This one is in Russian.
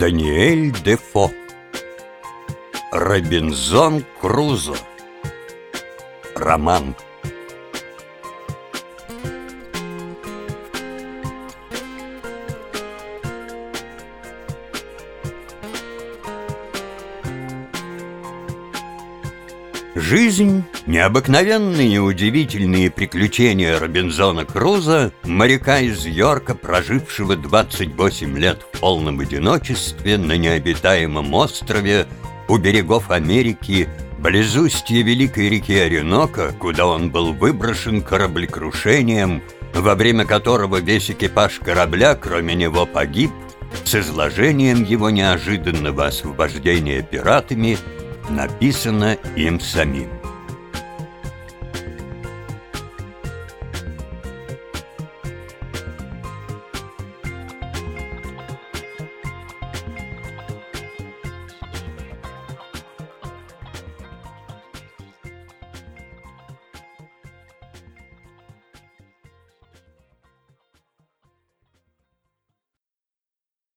Даниэль Дефо. Робинзон Крузо. Роман Жизнь, необыкновенные и удивительные приключения Робинзона Круза, моряка из Йорка, прожившего 28 лет в полном одиночестве на необитаемом острове у берегов Америки, близустье великой реки Оренока, куда он был выброшен кораблекрушением, во время которого весь экипаж корабля, кроме него, погиб, с изложением его неожиданного освобождения пиратами – написано им самим.